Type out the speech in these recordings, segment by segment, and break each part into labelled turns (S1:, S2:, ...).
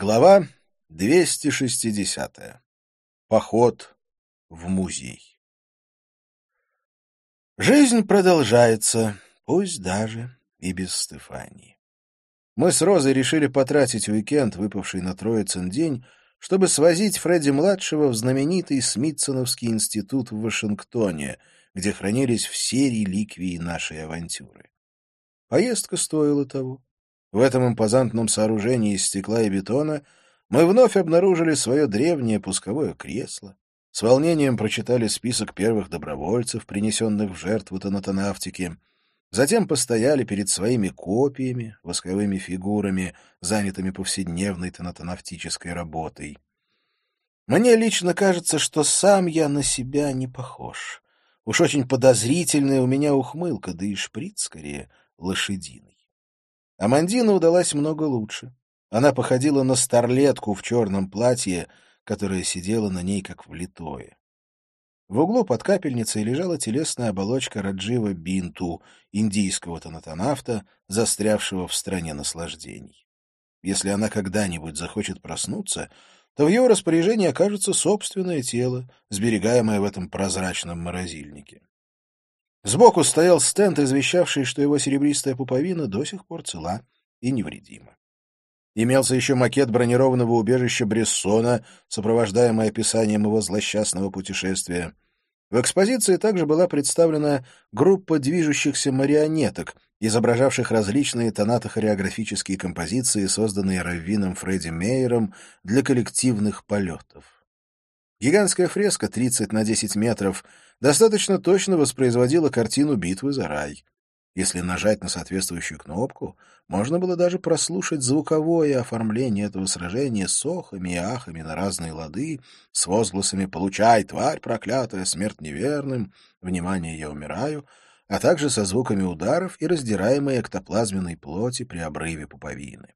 S1: Глава 260. Поход в музей. Жизнь продолжается, пусть даже и без Стефании. Мы с Розой решили потратить уикенд, выпавший на Троицын день, чтобы свозить Фредди-младшего в знаменитый Смитсоновский институт в Вашингтоне, где хранились все реликвии нашей авантюры. Поездка стоила того. В этом импозантном сооружении из стекла и бетона мы вновь обнаружили свое древнее пусковое кресло, с волнением прочитали список первых добровольцев, принесенных в жертву тонатонавтике, затем постояли перед своими копиями, восковыми фигурами, занятыми повседневной тонатонавтической работой. Мне лично кажется, что сам я на себя не похож. Уж очень подозрительная у меня ухмылка, да и шприц, скорее, лошадиный. Амандина удалась много лучше. Она походила на старлетку в черном платье, которое сидела на ней как влитое. В углу под капельницей лежала телесная оболочка Раджива Бинту, индийского тонатонавта, застрявшего в стране наслаждений. Если она когда-нибудь захочет проснуться, то в его распоряжении окажется собственное тело, сберегаемое в этом прозрачном морозильнике. Сбоку стоял стенд, извещавший, что его серебристая пуповина до сих пор цела и невредима. Имелся еще макет бронированного убежища Брессона, сопровождаемый описанием его злосчастного путешествия. В экспозиции также была представлена группа движущихся марионеток, изображавших различные тонато-хореографические композиции, созданные Раввином Фредди Мейером для коллективных полетов. Гигантская фреска 30 на 10 метров — достаточно точно воспроизводила картину битвы за рай. Если нажать на соответствующую кнопку, можно было даже прослушать звуковое оформление этого сражения с охами и ахами на разные лады, с возгласами «Получай, тварь проклятая, смерть неверным», «Внимание, я умираю», а также со звуками ударов и раздираемой эктоплазменной плоти при обрыве пуповины.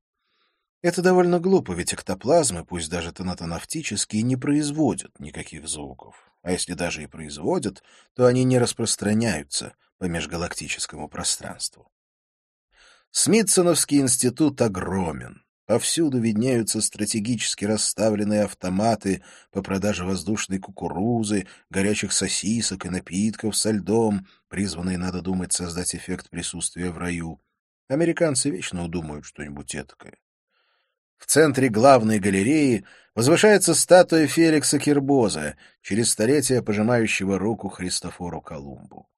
S1: Это довольно глупо, ведь эктоплазмы, пусть даже тонатонавтические, не производят никаких звуков а если даже и производят, то они не распространяются по межгалактическому пространству. Смитсоновский институт огромен. Повсюду виднеются стратегически расставленные автоматы по продаже воздушной кукурузы, горячих сосисок и напитков со льдом, призванные, надо думать, создать эффект присутствия в раю. Американцы вечно удумают что-нибудь этакое. В центре главной галереи возвышается статуя Феликса Кирбоза, через столетия пожимающего руку Христофору Колумбу.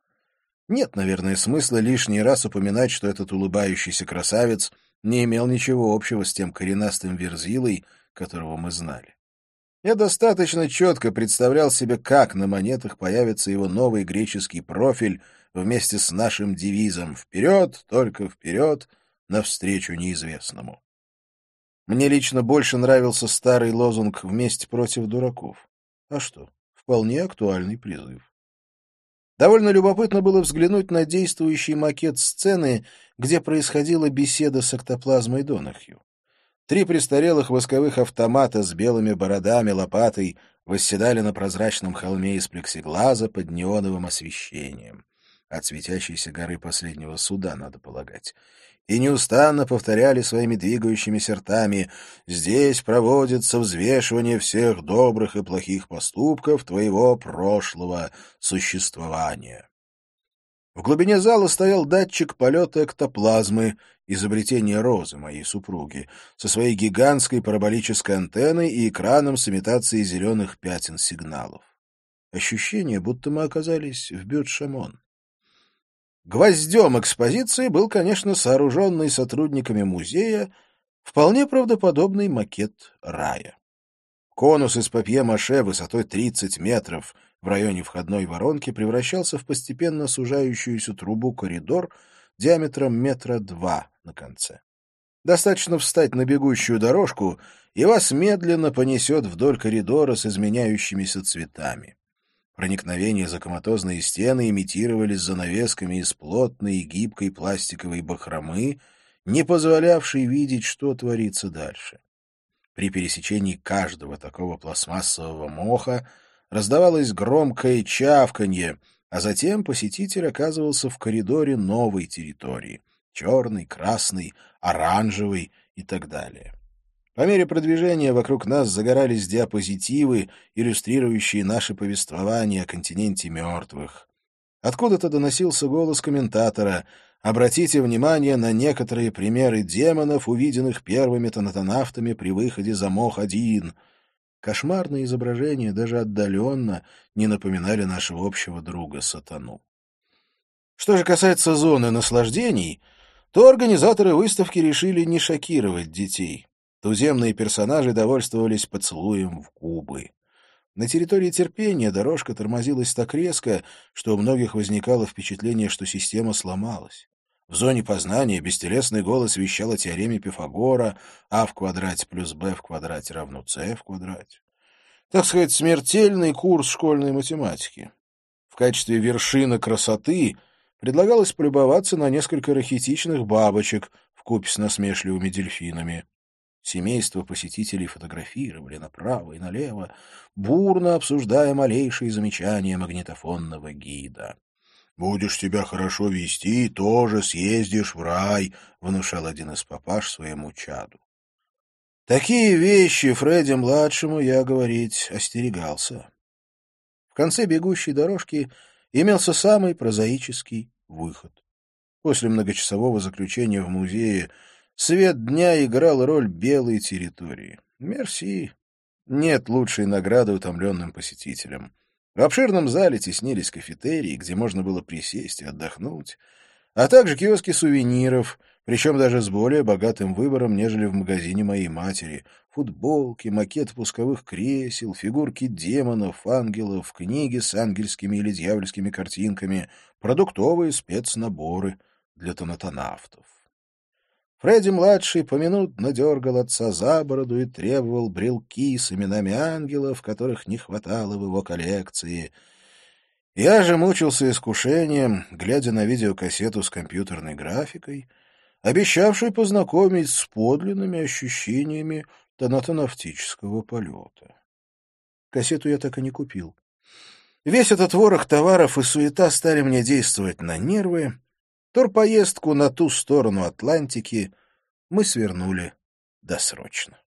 S1: Нет, наверное, смысла лишний раз упоминать, что этот улыбающийся красавец не имел ничего общего с тем коренастым верзилой, которого мы знали. Я достаточно четко представлял себе, как на монетах появится его новый греческий профиль вместе с нашим девизом «Вперед, только вперед, навстречу неизвестному». Мне лично больше нравился старый лозунг «Вместе против дураков». А что, вполне актуальный призыв. Довольно любопытно было взглянуть на действующий макет сцены, где происходила беседа с эктоплазмой Донахью. Три престарелых восковых автомата с белыми бородами, лопатой восседали на прозрачном холме из плексиглаза под неоновым освещением. От светящейся горы последнего суда, надо полагать и неустанно повторяли своими двигающимися ртами «Здесь проводится взвешивание всех добрых и плохих поступков твоего прошлого существования». В глубине зала стоял датчик полета эктоплазмы, изобретение Розы, моей супруги, со своей гигантской параболической антенной и экраном с имитацией зеленых пятен сигналов. Ощущение, будто мы оказались в Бют-Шамон. Гвоздем экспозиции был, конечно, сооруженный сотрудниками музея вполне правдоподобный макет рая. Конус из папье-маше высотой 30 метров в районе входной воронки превращался в постепенно сужающуюся трубу-коридор диаметром метра два на конце. Достаточно встать на бегущую дорожку, и вас медленно понесет вдоль коридора с изменяющимися цветами. Проникновение за коматозные стены имитировались занавесками из плотной и гибкой пластиковой бахромы, не позволявшей видеть, что творится дальше. При пересечении каждого такого пластмассового моха раздавалось громкое чавканье, а затем посетитель оказывался в коридоре новой территории — черный, красный, оранжевый и так далее. По мере продвижения вокруг нас загорались диапозитивы, иллюстрирующие наше повествование о континенте мертвых. Откуда-то доносился голос комментатора «Обратите внимание на некоторые примеры демонов, увиденных первыми тонатонавтами при выходе за Мох-1». Кошмарные изображения даже отдаленно не напоминали нашего общего друга Сатану. Что же касается зоны наслаждений, то организаторы выставки решили не шокировать детей. Туземные персонажи довольствовались поцелуем в губы. На территории терпения дорожка тормозилась так резко, что у многих возникало впечатление, что система сломалась. В зоне познания бестелесный голос вещал о теореме Пифагора а в квадрате плюс b в квадрате равно c в квадрате. Так сказать, смертельный курс школьной математики. В качестве вершины красоты предлагалось полюбоваться на несколько рахитичных бабочек в купе с насмешливыми дельфинами. Семейство посетителей фотографировали направо и налево, бурно обсуждая малейшие замечания магнитофонного гида. «Будешь себя хорошо вести, тоже съездишь в рай», — внушал один из папаш своему чаду. Такие вещи Фредди-младшему я говорить остерегался. В конце бегущей дорожки имелся самый прозаический выход. После многочасового заключения в музее Свет дня играл роль белой территории. Мерси. Нет лучшей награды утомленным посетителям. В обширном зале теснились кафетерии, где можно было присесть и отдохнуть, а также киоски сувениров, причем даже с более богатым выбором, нежели в магазине моей матери. Футболки, макеты пусковых кресел, фигурки демонов, ангелов, книги с ангельскими или дьявольскими картинками, продуктовые спецнаборы для тонатонавтов. Фредди-младший поминутно дергал отца за бороду и требовал брелки с именами ангелов, которых не хватало в его коллекции. Я же мучился искушением, глядя на видеокассету с компьютерной графикой, обещавшей познакомить с подлинными ощущениями тонатонавтического полета. Кассету я так и не купил. Весь этот ворох товаров и суета стали мне действовать на нервы, Турпоездку на ту сторону Атлантики мы свернули досрочно.